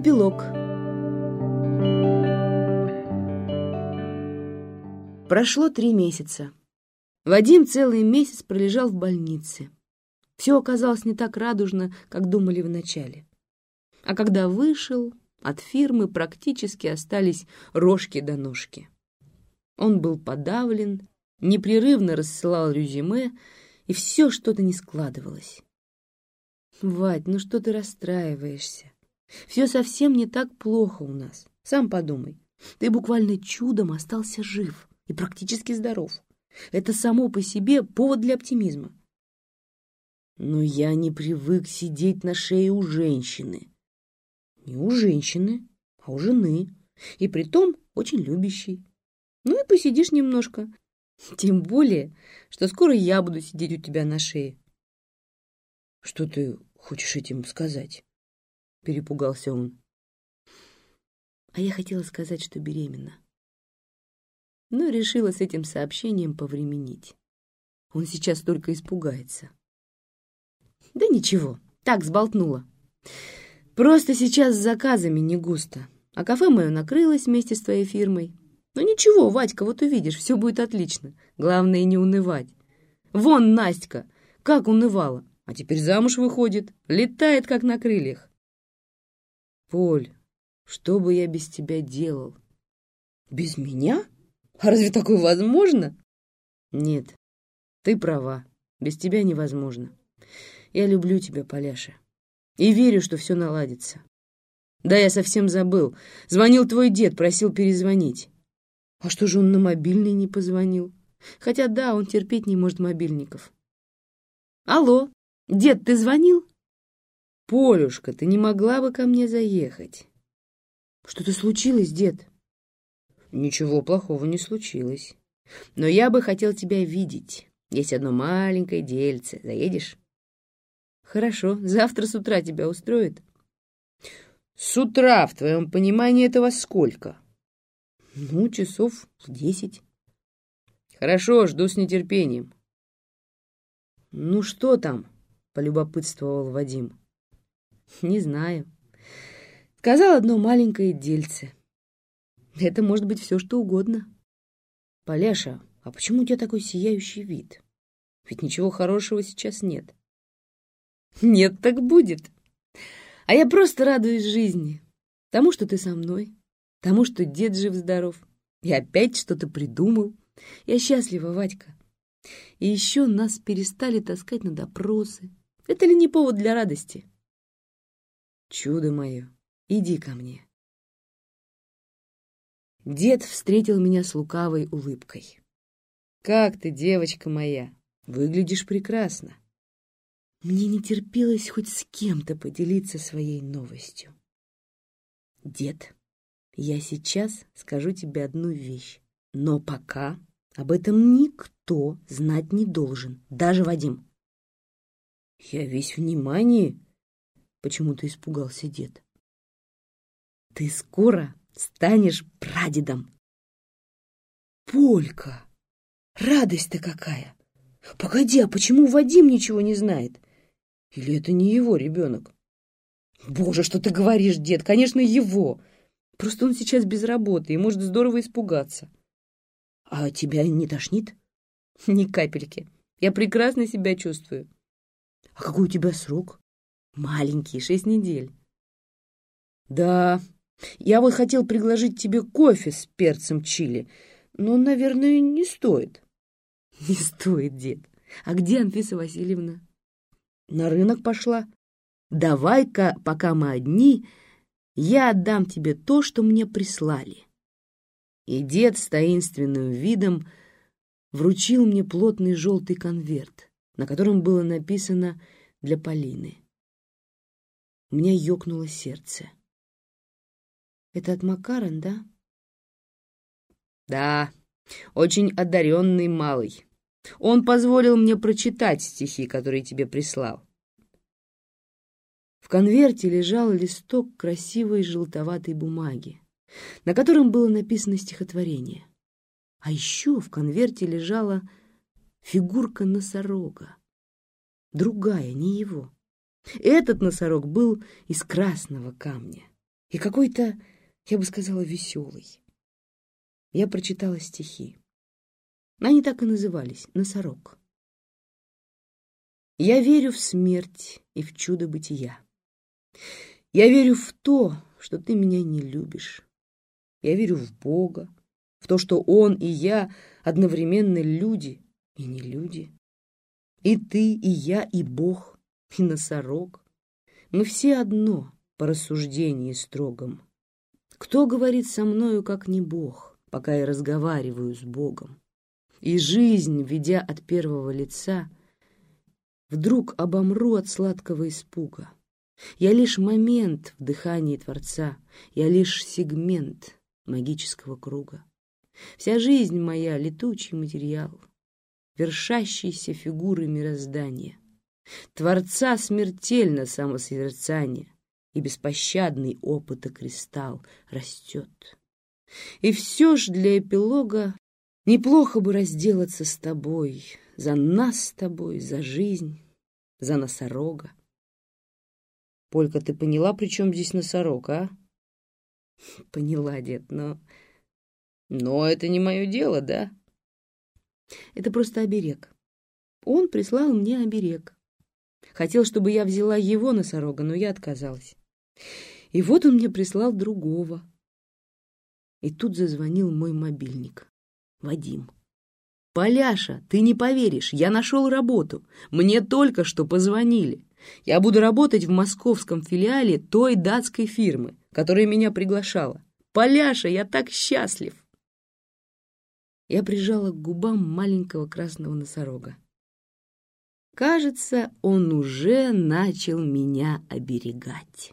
Эпилог. Прошло три месяца. Вадим целый месяц пролежал в больнице. Все оказалось не так радужно, как думали вначале. А когда вышел, от фирмы практически остались рожки до ножки. Он был подавлен, непрерывно рассылал резюме, и все что-то не складывалось. «Вадь, ну что ты расстраиваешься? Все совсем не так плохо у нас. Сам подумай. Ты буквально чудом остался жив и практически здоров. Это само по себе повод для оптимизма. Но я не привык сидеть на шее у женщины. Не у женщины, а у жены. И притом очень любящей. Ну и посидишь немножко. Тем более, что скоро я буду сидеть у тебя на шее. Что ты хочешь этим сказать?» — перепугался он. А я хотела сказать, что беременна. Но решила с этим сообщением повременить. Он сейчас только испугается. Да ничего, так сболтнула. Просто сейчас с заказами не густо. А кафе мое накрылось вместе с твоей фирмой. Ну ничего, Вадька, вот увидишь, все будет отлично. Главное не унывать. Вон Настя, как унывала. А теперь замуж выходит, летает, как на крыльях. Поль, что бы я без тебя делал? Без меня? А разве такое возможно? Нет, ты права, без тебя невозможно. Я люблю тебя, Поляша, и верю, что все наладится. Да, я совсем забыл. Звонил твой дед, просил перезвонить. А что же он на мобильный не позвонил? Хотя да, он терпеть не может мобильников. Алло, Дед, ты звонил? Полюшка, ты не могла бы ко мне заехать? Что-то случилось, дед? Ничего плохого не случилось. Но я бы хотел тебя видеть. Есть одно маленькое дельце. Заедешь? Хорошо, завтра с утра тебя устроит? С утра, в твоем понимании, этого сколько? Ну, часов в десять. Хорошо, жду с нетерпением. Ну, что там? полюбопытствовал Вадим. Не знаю. Сказал одно маленькое дельце. Это может быть все, что угодно. Поляша, а почему у тебя такой сияющий вид? Ведь ничего хорошего сейчас нет. Нет, так будет. А я просто радуюсь жизни. Тому, что ты со мной. Тому, что дед жив-здоров. И опять что-то придумал. Я счастлива, Вадька. И еще нас перестали таскать на допросы, это ли не повод для радости? Чудо мое, иди ко мне. Дед встретил меня с лукавой улыбкой. «Как ты, девочка моя? Выглядишь прекрасно!» Мне не терпелось хоть с кем-то поделиться своей новостью. «Дед, я сейчас скажу тебе одну вещь, но пока об этом никто знать не должен, даже Вадим. Я весь внимание. Почему-то испугался дед. Ты скоро станешь прадедом. Полька! Радость-то какая! Погоди, а почему Вадим ничего не знает? Или это не его ребенок? Боже, что ты говоришь, дед? Конечно, его. Просто он сейчас без работы и может здорово испугаться. А тебя не тошнит? Ни капельки. Я прекрасно себя чувствую. А какой у тебя срок? Маленький, шесть недель. Да, я вот хотел предложить тебе кофе с перцем чили, но, наверное, не стоит. Не стоит, дед. А где Анфиса Васильевна? На рынок пошла. Давай-ка, пока мы одни, я отдам тебе то, что мне прислали. И дед с таинственным видом вручил мне плотный желтый конверт на котором было написано «Для Полины». У меня ёкнуло сердце. «Это от Макарон, да?» «Да, очень одаренный малый. Он позволил мне прочитать стихи, которые тебе прислал». В конверте лежал листок красивой желтоватой бумаги, на котором было написано стихотворение. А еще в конверте лежала фигурка носорога. Другая, не его. Этот носорог был из красного камня. и какой-то, я бы сказала, веселый. Я прочитала стихи. Они так и назывались «Носорог». Я верю в смерть и в чудо бытия. Я верю в то, что ты меня не любишь. Я верю в Бога, в то, что Он и я одновременно люди и не люди. И ты, и я, и Бог, и носорог. Мы все одно по рассуждении строгом. Кто говорит со мною, как не Бог, пока я разговариваю с Богом? И жизнь, ведя от первого лица, вдруг обомру от сладкого испуга. Я лишь момент в дыхании Творца, я лишь сегмент магического круга. Вся жизнь моя — летучий материал, вершащиеся фигуры мироздания. Творца смертельно самосозерцание, и беспощадный опыта кристалл растет. И все ж для эпилога неплохо бы разделаться с тобой, за нас с тобой, за жизнь, за носорога. Полька, ты поняла, при чем здесь носорог, а? Поняла, дед, но... Но это не мое дело, да? Это просто оберег. Он прислал мне оберег. Хотел, чтобы я взяла его носорога, но я отказалась. И вот он мне прислал другого. И тут зазвонил мой мобильник. Вадим. «Поляша, ты не поверишь, я нашел работу. Мне только что позвонили. Я буду работать в московском филиале той датской фирмы, которая меня приглашала. Поляша, я так счастлив!» Я прижала к губам маленького красного носорога. Кажется, он уже начал меня оберегать.